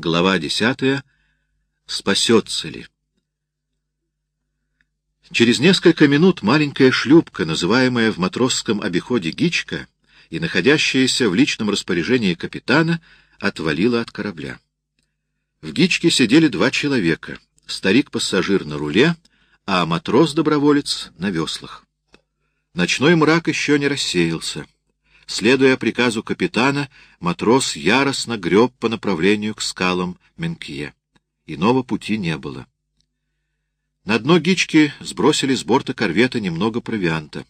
Глава десятая. Спасется ли? Через несколько минут маленькая шлюпка, называемая в матросском обиходе «Гичка» и находящаяся в личном распоряжении капитана, отвалила от корабля. В «Гичке» сидели два человека — старик-пассажир на руле, а матрос-доброволец на веслах. Ночной мрак еще не рассеялся. Следуя приказу капитана, матрос яростно греб по направлению к скалам Менкье. Иного пути не было. На дно гички сбросили с борта корвета немного провианта,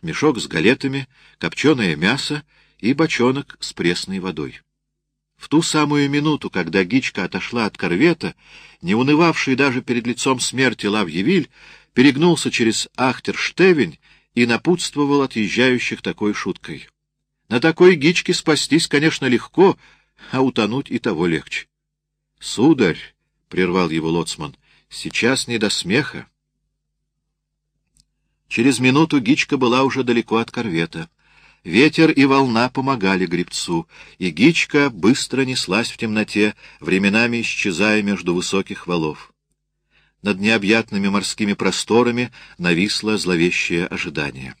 мешок с галетами, копченое мясо и бочонок с пресной водой. В ту самую минуту, когда гичка отошла от корвета, не унывавший даже перед лицом смерти Лавьевиль перегнулся через Ахтерштевень и напутствовал отъезжающих такой шуткой. На такой гичке спастись, конечно, легко, а утонуть и того легче. — Сударь, — прервал его лоцман, — сейчас не до смеха. Через минуту гичка была уже далеко от корвета. Ветер и волна помогали гребцу, и гичка быстро неслась в темноте, временами исчезая между высоких валов. Над необъятными морскими просторами нависло зловещее ожидание.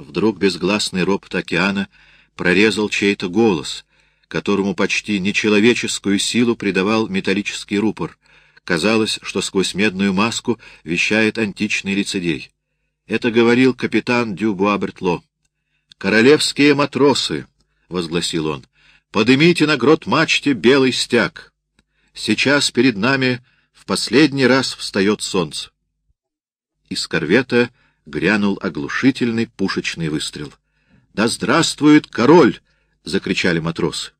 Вдруг безгласный ропот океана прорезал чей-то голос, которому почти нечеловеческую силу придавал металлический рупор. Казалось, что сквозь медную маску вещает античный лицедей. Это говорил капитан Дюбуабертло. «Королевские матросы!» — возгласил он. «Подымите на грот мачте белый стяг. Сейчас перед нами в последний раз встает солнце». Из корвета грянул оглушительный пушечный выстрел. «Да здравствует король!» — закричали матросы.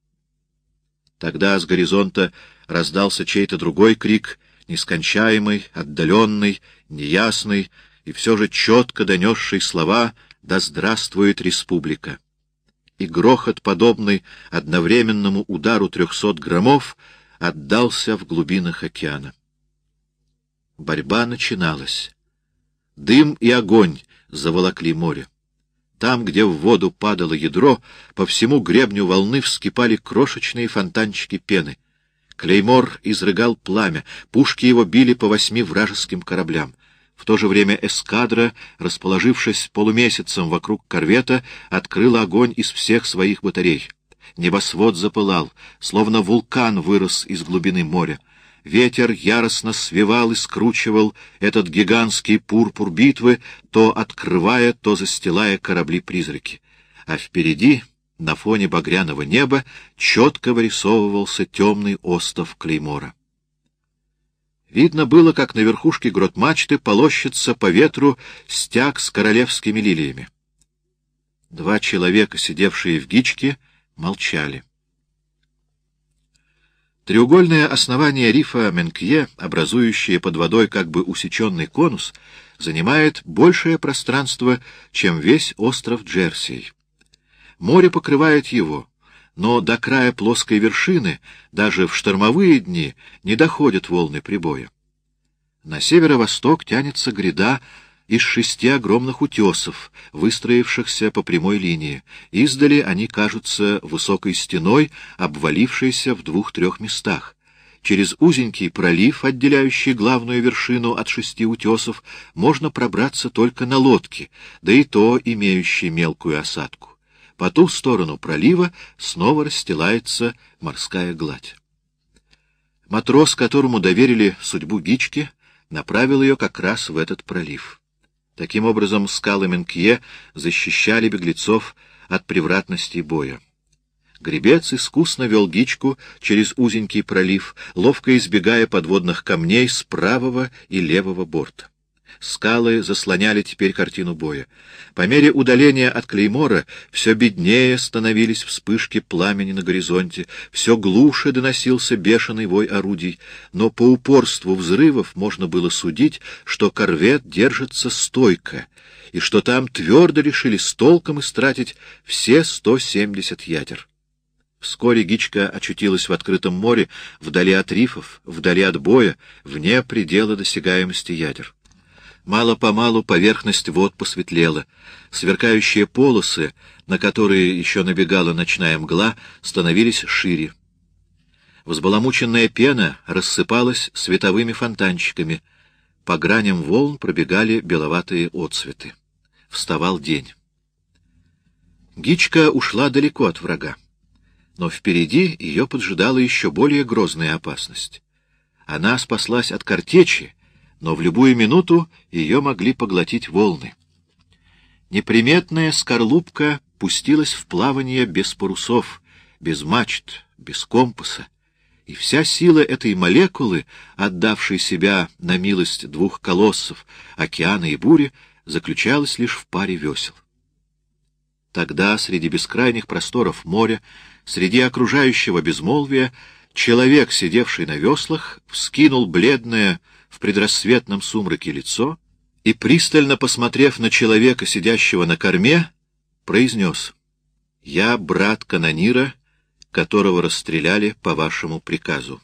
Тогда с горизонта раздался чей-то другой крик, нескончаемый, отдаленный, неясный и все же четко донесший слова «Да здравствует республика!» И грохот, подобный одновременному удару трехсот громов, отдался в глубинах океана. Борьба начиналась. Дым и огонь заволокли море. Там, где в воду падало ядро, по всему гребню волны вскипали крошечные фонтанчики пены. Клеймор изрыгал пламя, пушки его били по восьми вражеским кораблям. В то же время эскадра, расположившись полумесяцем вокруг корвета, открыла огонь из всех своих батарей. Небосвод запылал, словно вулкан вырос из глубины моря. Ветер яростно свивал и скручивал этот гигантский пурпур битвы, то открывая, то застилая корабли-призраки. А впереди, на фоне багряного неба, четко вырисовывался темный остов Клеймора. Видно было, как на верхушке грот-мачты полощется по ветру стяг с королевскими лилиями. Два человека, сидевшие в гичке, молчали. Треугольное основание рифа Менкье, образующее под водой как бы усеченный конус, занимает большее пространство, чем весь остров Джерсий. Море покрывает его, но до края плоской вершины даже в штормовые дни не доходят волны прибоя. На северо-восток тянется гряда из шести огромных утесов, выстроившихся по прямой линии. Издали они кажутся высокой стеной, обвалившейся в двух-трех местах. Через узенький пролив, отделяющий главную вершину от шести утесов, можно пробраться только на лодке, да и то имеющей мелкую осадку. По ту сторону пролива снова расстилается морская гладь. Матрос, которому доверили судьбу Гички, направил ее как раз в этот пролив. Таким образом, скалы Менкье защищали беглецов от превратностей боя. Гребец искусно вел гичку через узенький пролив, ловко избегая подводных камней с правого и левого борта. Скалы заслоняли теперь картину боя. По мере удаления от Клеймора все беднее становились вспышки пламени на горизонте, все глуше доносился бешеный вой орудий, но по упорству взрывов можно было судить, что корвет держится стойко, и что там твердо решили с толком истратить все 170 ядер. Вскоре Гичка очутилась в открытом море, вдали от рифов, вдали от боя, вне предела досягаемости ядер. Мало-помалу поверхность вод посветлела. Сверкающие полосы, на которые еще набегала ночная мгла, становились шире. Взбаламученная пена рассыпалась световыми фонтанчиками. По граням волн пробегали беловатые отцветы. Вставал день. Гичка ушла далеко от врага. Но впереди ее поджидала еще более грозная опасность. Она спаслась от картечи, но в любую минуту ее могли поглотить волны. Неприметная скорлупка пустилась в плавание без парусов, без мачт, без компаса, и вся сила этой молекулы, отдавшей себя на милость двух колоссов, океана и бури, заключалась лишь в паре весел. Тогда, среди бескрайних просторов моря, среди окружающего безмолвия, человек, сидевший на веслах, вскинул бледное в предрассветном сумраке лицо и, пристально посмотрев на человека, сидящего на корме, произнес «Я брат канонира, которого расстреляли по вашему приказу».